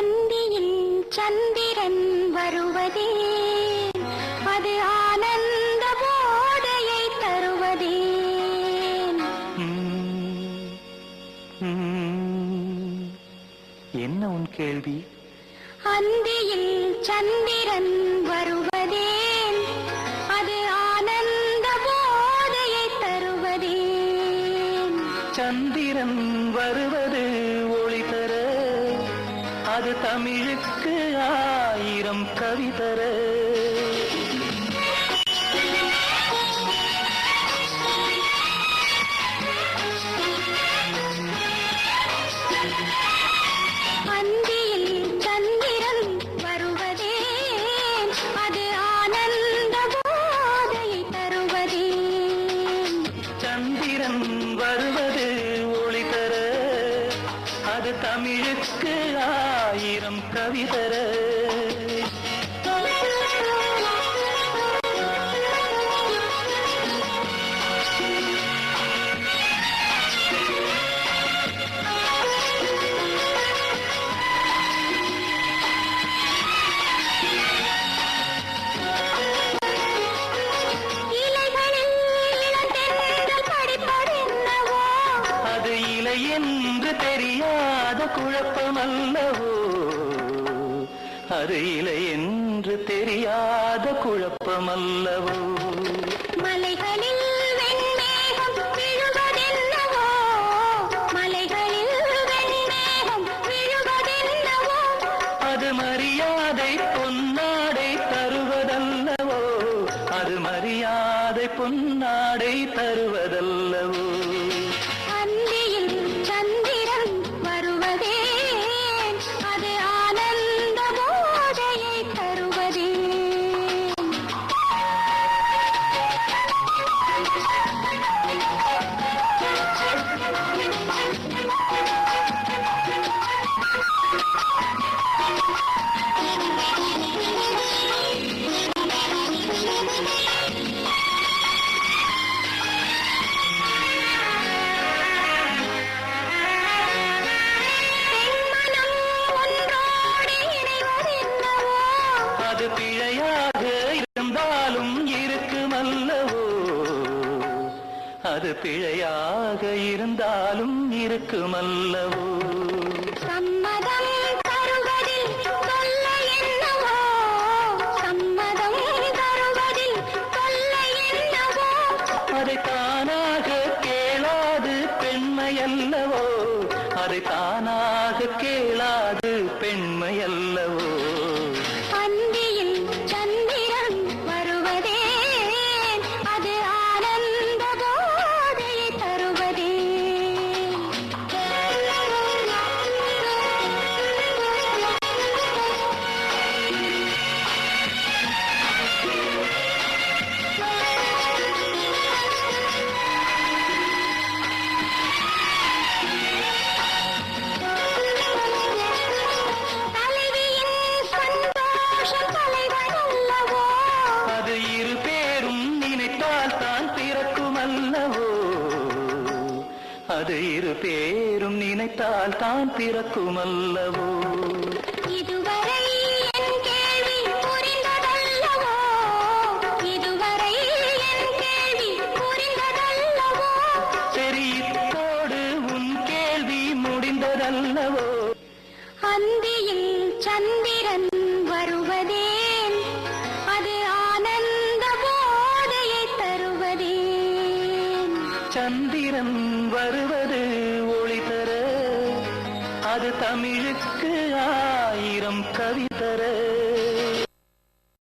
அந்தியில் சந்திரன் வருவதே அது ஆனந்த போதையை தருவதே. என்ன உன் கேள்வி அந்தியில் சந்திரன் வருவதே அது ஆனந்த போதையை தருவதே சந்திரன் வருவது அது தமிழுக்கு ஆயிரம் கவி தர. அந்தியில் சந்திரன் வருவதே ஒளி தர. அது தமிழுக்கு ஆயிரம் கவி தெரியாத குழப்பமல்லவோ? அது இலை என்று தெரியாத வெண்மேகம் விழுவதென்னவோ? மலைகளில் மரியாதை பொன்னாடை தருவதல்லவோ? அது மரியாதை பொன்னாடை தருவதல்லவோ? அது பிழையாக இருந்தாலும் இருக்குமல்லவோ? பிழையாக இருந்தாலும் இருக்குமல்லவோ? சம்மதம் அதை தானாக கேளாது அது இரு பேரும் நினைத்தால் தான் பிறக்குமல்லவோ? இதுவரை என் கேள்வி புரிந்ததல்லவோ? இதுவரை என் கேள்வி புரிந்ததல்லவோ? சரி இத்தோடு உன் கேள்வி முடிந்ததல்லவோ? அந்தியில் சந்திரன் வருவதே அது ஆனந்த போதையை தருவதே சந்திரன் வருவது ஒளி தர. அது தமிழுக்கு ஆயிரம் கவி தர.